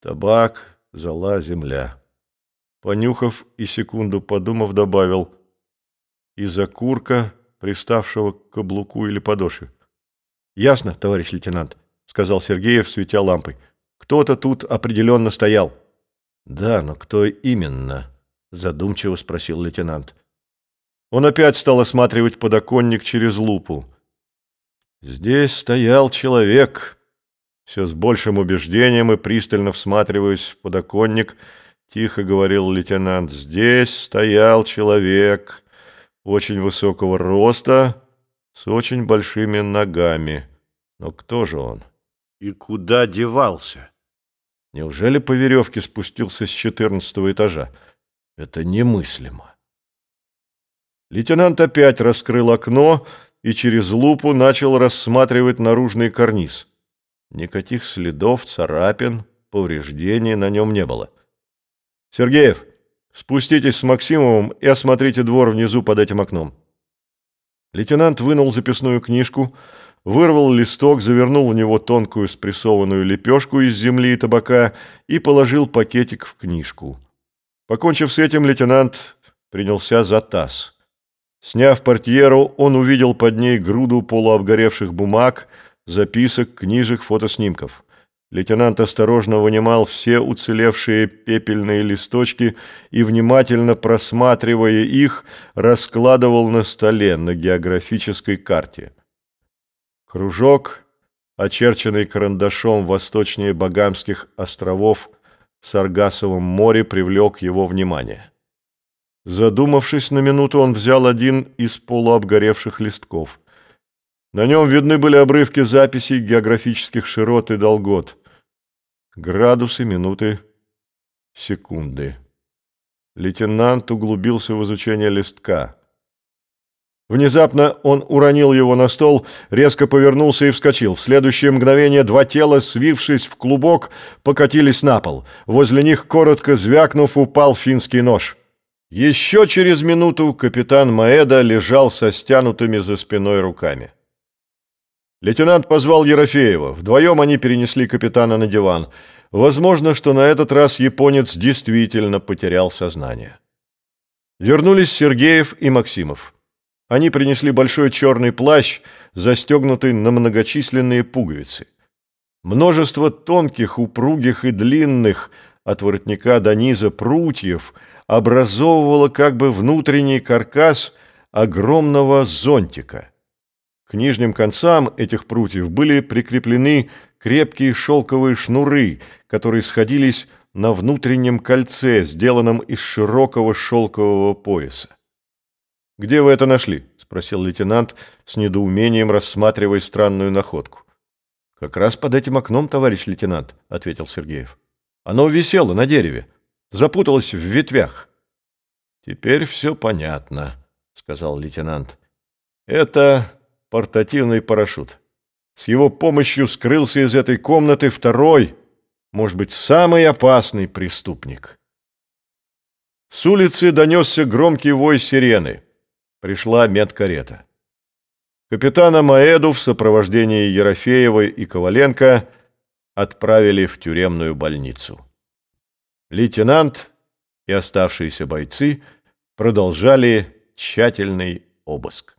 Табак, зола, земля. Понюхав и секунду подумав, добавил из окурка, приставшего к каблуку или подошве. «Ясно, товарищ лейтенант», — сказал Сергеев, светя лампой. «Кто-то тут определенно стоял». «Да, но кто именно?» — задумчиво спросил лейтенант. Он опять стал осматривать подоконник через лупу. «Здесь стоял человек», — все с большим убеждением и пристально всматриваясь в подоконник, тихо говорил лейтенант. «Здесь стоял человек очень высокого роста, с очень большими ногами. Но кто же он? И куда девался? Неужели по веревке спустился с четырнадцатого этажа? Это немыслимо. Лейтенант опять раскрыл окно и через лупу начал рассматривать наружный карниз. Никаких следов, царапин, повреждений на нем не было. «Сергеев, спуститесь с Максимовым и осмотрите двор внизу под этим окном». Лейтенант вынул записную книжку, вырвал листок, завернул в него тонкую спрессованную лепешку из земли и табака и положил пакетик в книжку. Покончив с этим, лейтенант принялся за таз. Сняв портьеру, он увидел под ней груду полуобгоревших бумаг, записок, книжек, фотоснимков. Лейтенант осторожно вынимал все уцелевшие пепельные листочки и, внимательно просматривая их, раскладывал на столе на географической карте. Кружок, очерченный карандашом восточнее Багамских островов в Саргасовом море, привлек его внимание. Задумавшись на минуту, он взял один из полуобгоревших листков. На нем видны были обрывки записей географических широт и долгот. Градусы, минуты, секунды. Лейтенант углубился в изучение листка. Внезапно он уронил его на стол, резко повернулся и вскочил. В следующее мгновение два тела, свившись в клубок, покатились на пол. Возле них, коротко звякнув, упал финский нож. Еще через минуту капитан Маэда лежал со стянутыми за спиной руками. Лейтенант позвал Ерофеева. Вдвоем они перенесли капитана на диван. Возможно, что на этот раз японец действительно потерял сознание. Вернулись Сергеев и Максимов. Они принесли большой черный плащ, застегнутый на многочисленные пуговицы. Множество тонких, упругих и длинных от воротника до низа прутьев образовывало как бы внутренний каркас огромного зонтика. К нижним концам этих прутьев были прикреплены крепкие шелковые шнуры, которые сходились на внутреннем кольце, сделанном из широкого шелкового пояса. «Где вы это нашли?» – спросил лейтенант с недоумением, рассматривая странную находку. «Как раз под этим окном, товарищ лейтенант», – ответил Сергеев. «Оно висело на дереве, запуталось в ветвях». «Теперь все понятно», – сказал лейтенант. «Это портативный парашют. С его помощью скрылся из этой комнаты второй, может быть, самый опасный преступник. С улицы донесся громкий вой сирены. Пришла медкарета. Капитана Маэду в сопровождении Ерофеевой и Коваленко отправили в тюремную больницу. Лейтенант и оставшиеся бойцы продолжали тщательный обыск.